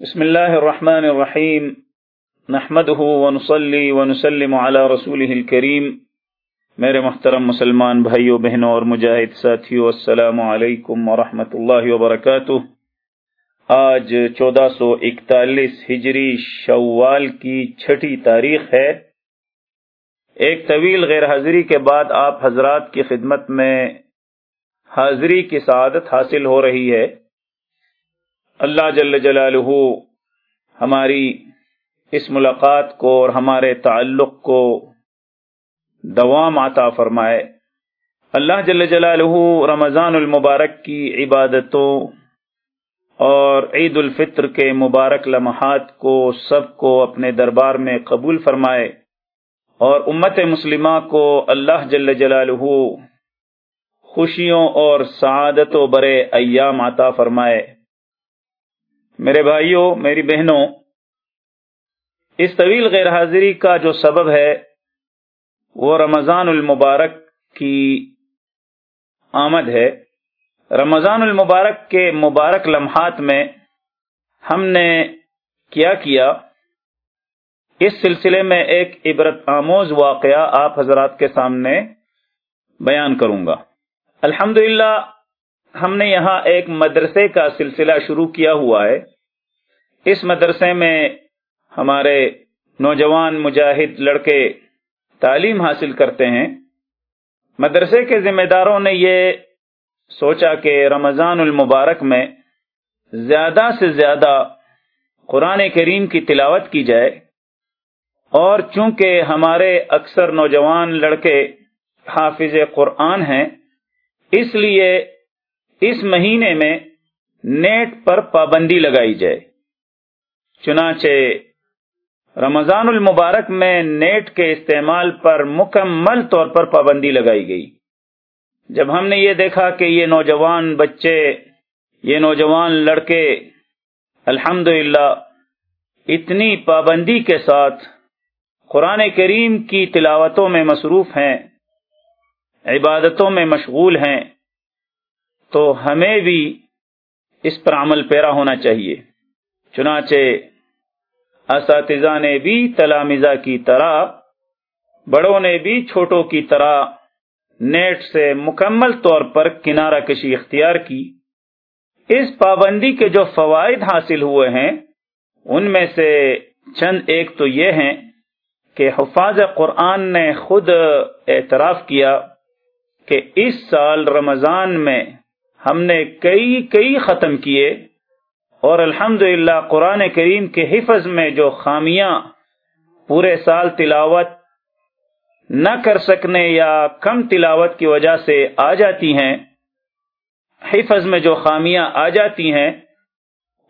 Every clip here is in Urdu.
بسم اللہ الرحمن الرحیم نحمده ونصلي ونسلم على رسوله الكریم میرے محترم مسلمان بھائیوں بہنوں اور مجاہد ساتھیوں السلام علیکم ورحمۃ اللہ وبرکاتہ. آج چودہ سو اکتالیس ہجری شوال کی چھٹی تاریخ ہے. ایک طویل غیر حاضری کے بعد آپ حضرات کی خدمت میں حاضری کی سعادت حاصل ہو رہی ہے. اللہ جل جلالہ ہماری اس ملاقات کو اور ہمارے تعلق کو دوام عطا فرمائے۔ اللہ جل جلالہ رمضان المبارک کی عبادتوں اور عید الفطر کے مبارک لمحات کو سب کو اپنے دربار میں قبول فرمائے اور امت مسلمہ کو اللہ جل جلالہ خوشیوں اور سعادت و برے ایام عطا فرمائے۔ میرے بھائیوں، میری بہنوں، اس طویل غیر حاضری کا جو سبب ہے، وہ رمضان المبارک کی آمد ہے۔ رمضان المبارک کے مبارک لمحات میں ہم نے کیا کیا۔ اس سلسلے میں ایک عبرت آموز واقعہ آپ حضرات کے سامنے بیان کروں گا۔ الحمد ہم نے یہاں ایک مدرسے کا سلسلہ شروع کیا ہوا ہے۔ اس مدرسے میں ہمارے نوجوان مجاہد لڑکے تعلیم حاصل کرتے ہیں۔ مدرسے کے ذمہ داروں نے یہ سوچا کہ رمضان المبارک میں زیادہ سے زیادہ قرآن کریم کی تلاوت کی جائے۔ اور چونکہ ہمارے اکثر نوجوان لڑکے حافظ قرآن ہیں، اس لیے اس مہینے میں نیٹ پر پابندی لگائی جائے۔ چنانچہ رمضان المبارک میں نیٹ کے استعمال پر مکمل طور پر پابندی لگائی گئی۔ جب ہم نے یہ دیکھا کہ یہ نوجوان بچے، یہ نوجوان لڑکے الحمد اتنی پابندی کے ساتھ قرآن کریم کی تلاوتوں میں مصروف ہیں، عبادتوں میں مشغول ہیں تو ہمیں بھی اس پر عمل پیرا ہونا چاہیے۔ چنانچہ اساتذہ نے بھی تلامزہ کی طرح، بڑوں نے بھی چھوٹوں کی طرح نیٹ سے مکمل طور پر کنارہ کشی اختیار کی۔ اس پابندی کے جو فوائد حاصل ہوئے ہیں، ان میں سے چند ایک تو یہ ہیں کہ حفاظ قرآن نے خود اعتراف کیا کہ اس سال رمضان میں ہم نے کئی کئی ختم کیے اور الحمد قرآن کریم کے حفظ میں جو خامیاں پورے سال تلاوت نہ کر سکنے یا کم تلاوت کی وجہ سے آ جاتی ہیں، حفظ میں جو خامیاں آ جاتی ہیں،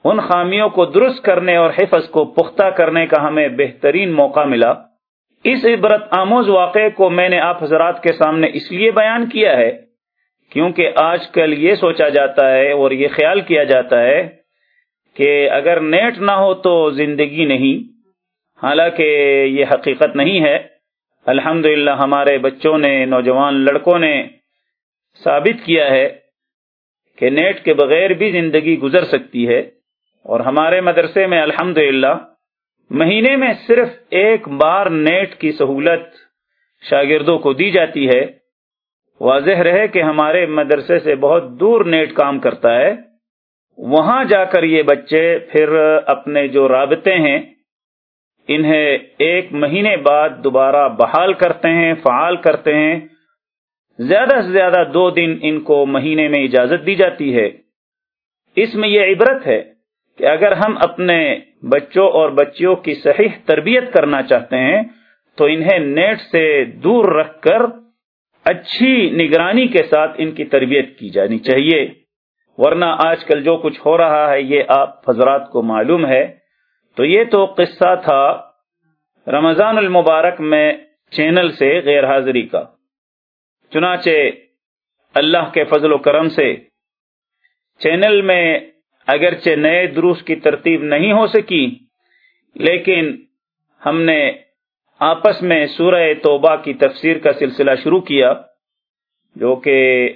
ان خامیوں کو درست کرنے اور حفظ کو پختہ کرنے کا ہمیں بہترین موقع ملا۔ اس عبرت آموز واقعے کو میں نے آپ حضرات کے سامنے اس لیے بیان کیا ہے کیونکہ آج کل یہ سوچا جاتا ہے اور یہ خیال کیا جاتا ہے کہ اگر نیٹ نہ ہو تو زندگی نہیں، حالانکہ یہ حقیقت نہیں ہے۔ الحمد ہمارے بچوں نے، نوجوان لڑکوں نے ثابت کیا ہے کہ نیٹ کے بغیر بھی زندگی گزر سکتی ہے۔ اور ہمارے مدرسے میں الحمد مہینے میں صرف ایک بار نیٹ کی سہولت شاگردوں کو دی جاتی ہے۔ واضح رہے کہ ہمارے مدرسے سے بہت دور نیٹ کام کرتا ہے۔ وہاں جا کر یہ بچے پھر اپنے جو رابطے ہیں، انہیں ایک مہینے بعد دوبارہ بحال کرتے ہیں، فعال کرتے ہیں۔ زیادہ سے زیادہ دو دن ان کو مہینے میں اجازت دی جاتی ہے۔ اس میں یہ عبرت ہے کہ اگر ہم اپنے بچوں اور بچیوں کی صحیح تربیت کرنا چاہتے ہیں، تو انہیں نیٹ سے دور رکھ کر اچھی نگرانی کے ساتھ ان کی تربیت کی جانی چاہیے۔ ورنہ آج کل جو کچھ ہو رہا ہے، یہ آپ حضرات کو معلوم ہے۔ تو یہ تو قصہ تھا رمضان المبارک میں چینل سے غیر حاضری کا۔ چنانچہ اللہ کے فضل و کرم سے چینل میں اگرچہ نئے دروس کی ترتیب نہیں ہو سکی، لیکن ہم نے آپس میں سورہ توبہ کی تفسیر کا سلسلہ شروع کیا، جو کہ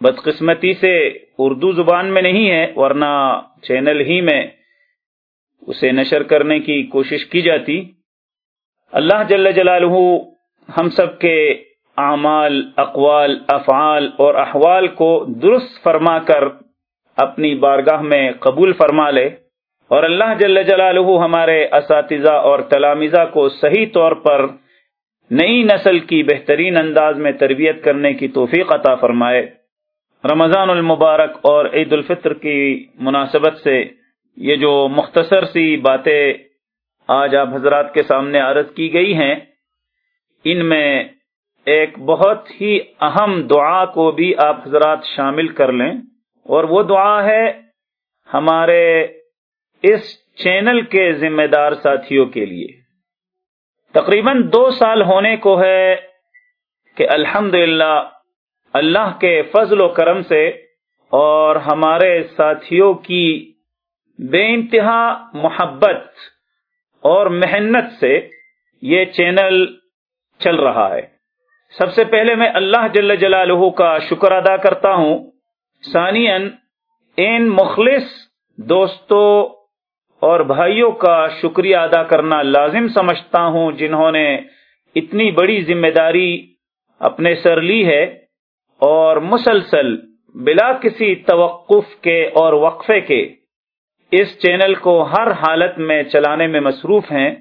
بدقسمتی سے اردو زبان میں نہیں ہے، ورنہ چینل ہی میں اسے نشر کرنے کی کوشش کی جاتی۔ اللہ جل جلالہ ہم سب کے اعمال، اقوال، افعال اور احوال کو درست فرما کر اپنی بارگاہ میں قبول فرما لے۔ اور اللہ جل جلالہ ہمارے اساتذہ اور تلامزہ کو صحیح طور پر نئی نسل کی بہترین انداز میں تربیت کرنے کی توفیق عطا فرمائے۔ رمضان المبارک اور عید الفطر کی مناسبت سے یہ جو مختصر سی باتیں آج آپ حضرات کے سامنے عرض کی گئی ہیں، ان میں ایک بہت ہی اہم دعا کو بھی آپ حضرات شامل کر لیں۔ اور وہ دعا ہے ہمارے اس چینل کے ذمہ دار ساتھیوں کے لیے۔ تقریباً دو سال ہونے کو ہے کہ الحمد اللہ کے فضل و کرم سے اور ہمارے ساتھیوں کی بے انتہا محبت اور محنت سے یہ چینل چل رہا ہے۔ سب سے پہلے میں اللہ جل جلالہ کا شکر ادا کرتا ہوں۔ ثانین ان مخلص دوستوں اور بھائیوں کا شکریہ ادا کرنا لازم سمجھتا ہوں جنہوں نے اتنی بڑی ذمہ داری اپنے سر لی ہے اور مسلسل بلا کسی توقف کے اور وقفے کے اس چینل کو ہر حالت میں چلانے میں مصروف ہیں۔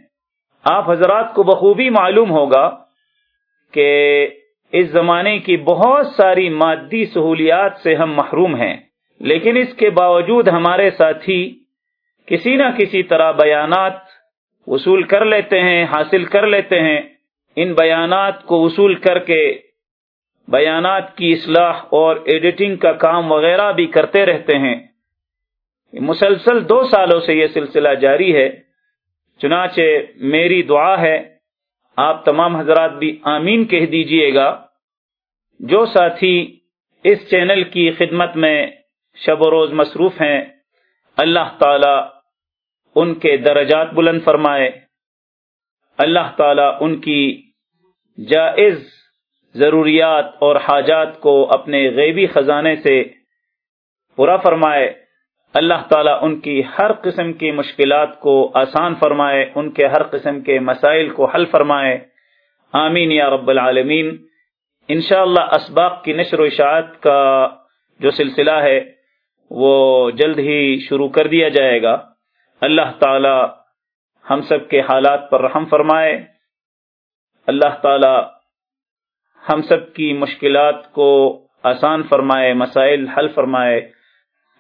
آپ حضرات کو بخوبی معلوم ہوگا کہ اس زمانے کی بہت ساری مادی سہولیات سے ہم محروم ہیں، لیکن اس کے باوجود ہمارے ساتھی کسی نہ کسی طرح بیانات وصول کر لیتے ہیں، حاصل کر لیتے ہیں۔ ان بیانات کو وصول کر کے بیانات کی اصلاح اور ایڈیٹنگ کا کام وغیرہ بھی کرتے رہتے ہیں۔ مسلسل دو سالوں سے یہ سلسلہ جاری ہے۔ چنانچہ میری دعا ہے۔ آپ تمام حضرات بھی آمین کہہ دیجیے گا۔ جو ساتھی اس چینل کی خدمت میں شب و روز مصروف ہیں اللہ تعالی ان کے درجات بلند فرمائے۔ اللہ تعالی ان کی جائز ضروریات اور حاجات کو اپنے غیبی خزانے سے پورا فرمائے۔ اللہ تعالیٰ ان کی ہر قسم کی مشکلات کو آسان فرمائے، ان کے ہر قسم کے مسائل کو حل فرمائے۔ آمین یا رب العالمین۔ انشاءاللہ اللہ اسباق کی نشر و اشاعت کا جو سلسلہ ہے وہ جلد ہی شروع کر دیا جائے گا۔ اللہ تعالی ہم سب کے حالات پر رحم فرمائے۔ اللہ تعالی ہم سب کی مشکلات کو آسان فرمائے، مسائل حل فرمائے۔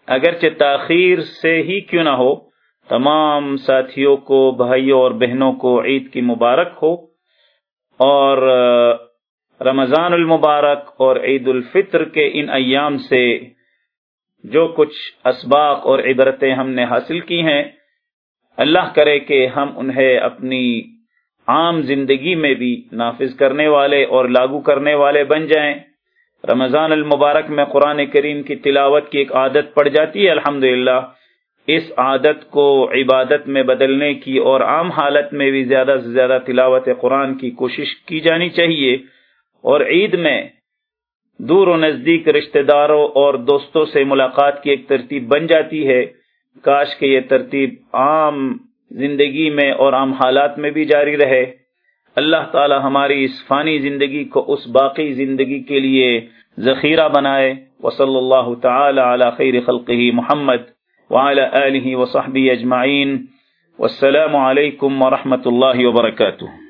اگرچہ تاخیر سے ہی کیوں نہ ہو، تمام ساتھیوں کو، بھائیوں اور بہنوں کو عید کی مبارک ہو۔ اور رمضان المبارک اور عید الفطر کے ان ایام سے جو کچھ اسباق اور عبرتیں ہم نے حاصل کی ہیں، اللہ کرے کہ ہم انہیں اپنی عام زندگی میں بھی نافذ کرنے والے اور لاگو کرنے والے بن جائیں۔ رمضان المبارک میں قرآن کریم کی تلاوت کی ایک عادت پڑ جاتی ہے الحمد اس عادت کو عبادت میں بدلنے کی اور عام حالت میں بھی زیادہ سے زیادہ تلاوت قرآن کی کوشش کی جانی چاہیے۔ اور عید میں دور و نزدیک رشتہ داروں اور دوستوں سے ملاقات کی ایک ترتیب بن جاتی ہے۔ کاش کہ یہ ترتیب عام زندگی میں اور عام حالات میں بھی جاری رہے۔ اللہ تعالی ہماری اس فانی زندگی کو اس باقی زندگی کے لیے ذخیرہ بنائے۔ وصلی اللہ تعالی علی خیر خلقہ محمد وعلى آلہ وصحبہ اجمعین۔ والسلام علیکم ورحمۃ اللہ وبرکاتہ۔